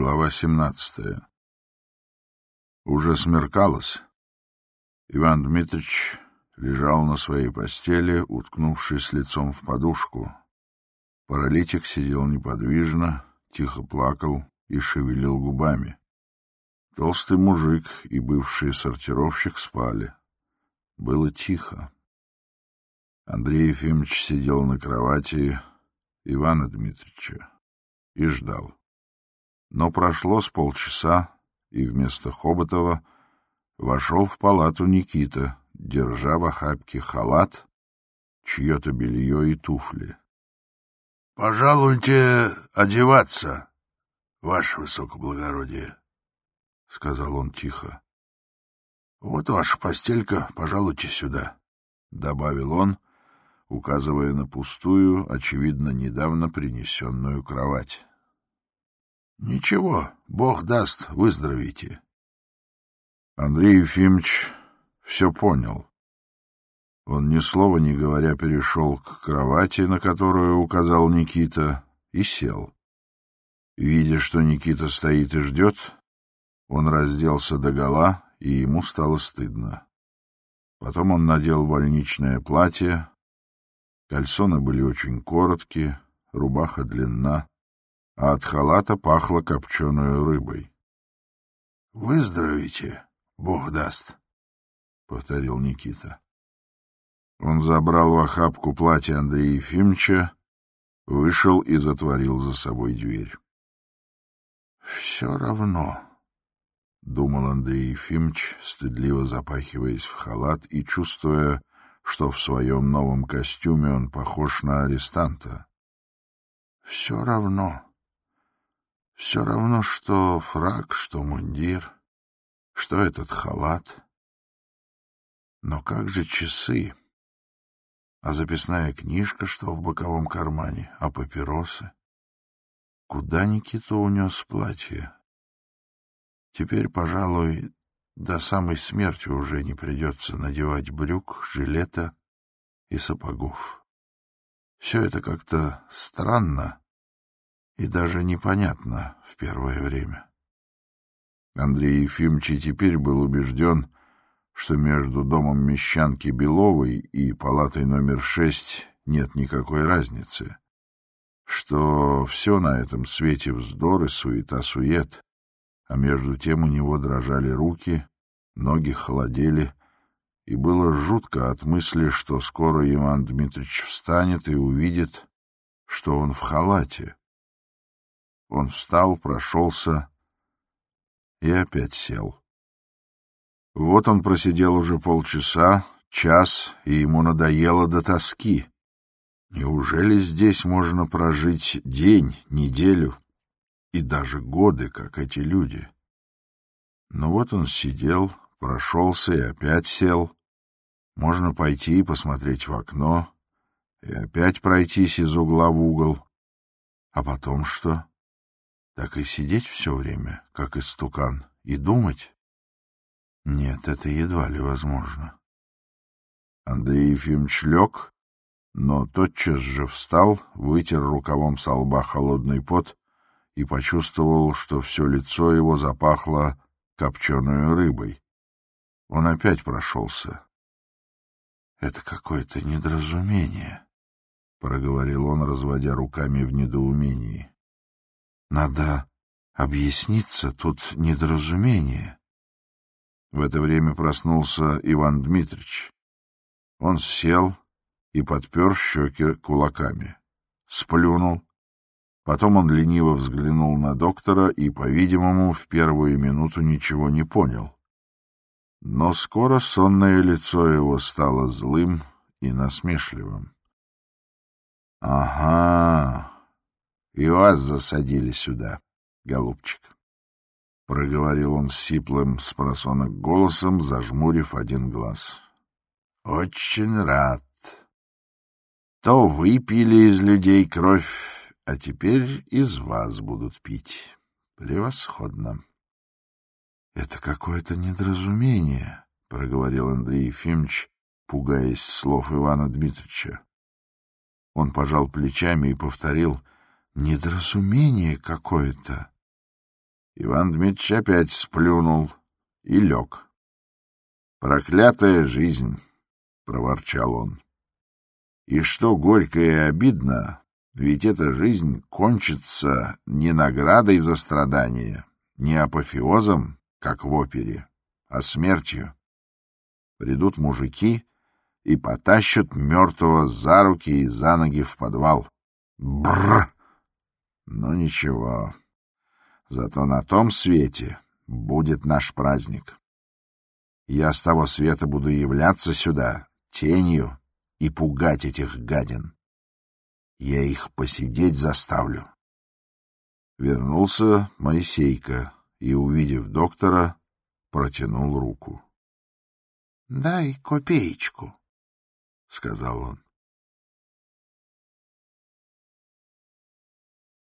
Глава 17. Уже смеркалось. Иван Дмитрич лежал на своей постели, уткнувшись лицом в подушку. Паралитик сидел неподвижно, тихо плакал и шевелил губами. Толстый мужик и бывший сортировщик спали. Было тихо. Андрей Ефимович сидел на кровати Ивана Дмитрича и ждал. Но прошло с полчаса, и вместо Хоботова вошел в палату Никита, держа в охапке халат, чье-то белье и туфли. — Пожалуйте одеваться, ваше высокоблагородие, — сказал он тихо. — Вот ваша постелька, пожалуйте сюда, — добавил он, указывая на пустую, очевидно, недавно принесенную кровать. Ничего, Бог даст, выздоровите. Андрей Ефимович все понял. Он ни слова не говоря перешел к кровати, на которую указал Никита, и сел. Видя, что Никита стоит и ждет, он разделся догола, и ему стало стыдно. Потом он надел больничное платье, кальсоны были очень короткие, рубаха длинна а от халата пахло копченой рыбой. — Выздоровите, Бог даст, — повторил Никита. Он забрал в охапку платье Андрея Ефимовича, вышел и затворил за собой дверь. — Все равно, — думал Андрей Ефимович, стыдливо запахиваясь в халат и чувствуя, что в своем новом костюме он похож на арестанта. — Все равно. Все равно, что фраг, что мундир, что этот халат. Но как же часы? А записная книжка, что в боковом кармане, а папиросы? Куда Никита унес платье? Теперь, пожалуй, до самой смерти уже не придется надевать брюк, жилета и сапогов. Все это как-то странно и даже непонятно в первое время. Андрей Ефимович теперь был убежден, что между домом Мещанки Беловой и палатой номер шесть нет никакой разницы, что все на этом свете вздор и суета-сует, а между тем у него дрожали руки, ноги холодели, и было жутко от мысли, что скоро Иван Дмитриевич встанет и увидит, что он в халате, он встал, прошелся и опять сел. Вот он просидел уже полчаса, час, и ему надоело до тоски. Неужели здесь можно прожить день, неделю и даже годы, как эти люди? Но вот он сидел, прошелся и опять сел. Можно пойти и посмотреть в окно, и опять пройтись из угла в угол. А потом что? Так и сидеть все время, как истукан, и думать? Нет, это едва ли возможно. Андрей Ефимович лег, но тотчас же встал, вытер рукавом со лба холодный пот и почувствовал, что все лицо его запахло копченой рыбой. Он опять прошелся. — Это какое-то недоразумение, — проговорил он, разводя руками в недоумении. Надо объясниться, тут недоразумение. В это время проснулся Иван Дмитрич. Он сел и подпер щеки кулаками. Сплюнул. Потом он лениво взглянул на доктора и, по-видимому, в первую минуту ничего не понял. Но скоро сонное лицо его стало злым и насмешливым. — Ага, и вас засадили сюда, голубчик. Проговорил он сиплым с просонок голосом, зажмурив один глаз. Очень рад. То вы пили из людей кровь, а теперь из вас будут пить. Превосходно. Это какое-то недоразумение, проговорил Андрей Ефимович, пугаясь слов Ивана Дмитриевича. Он пожал плечами и повторил — Недоразумение какое-то. Иван Дмитрич опять сплюнул и лег. «Проклятая жизнь!» — проворчал он. «И что горько и обидно, ведь эта жизнь кончится не наградой за страдания, не апофеозом, как в опере, а смертью. Придут мужики и потащат мертвого за руки и за ноги в подвал. Бррр! Ну ничего, зато на том свете будет наш праздник. Я с того света буду являться сюда тенью и пугать этих гадин. Я их посидеть заставлю. Вернулся Моисейка и, увидев доктора, протянул руку. — Дай копеечку, — сказал он.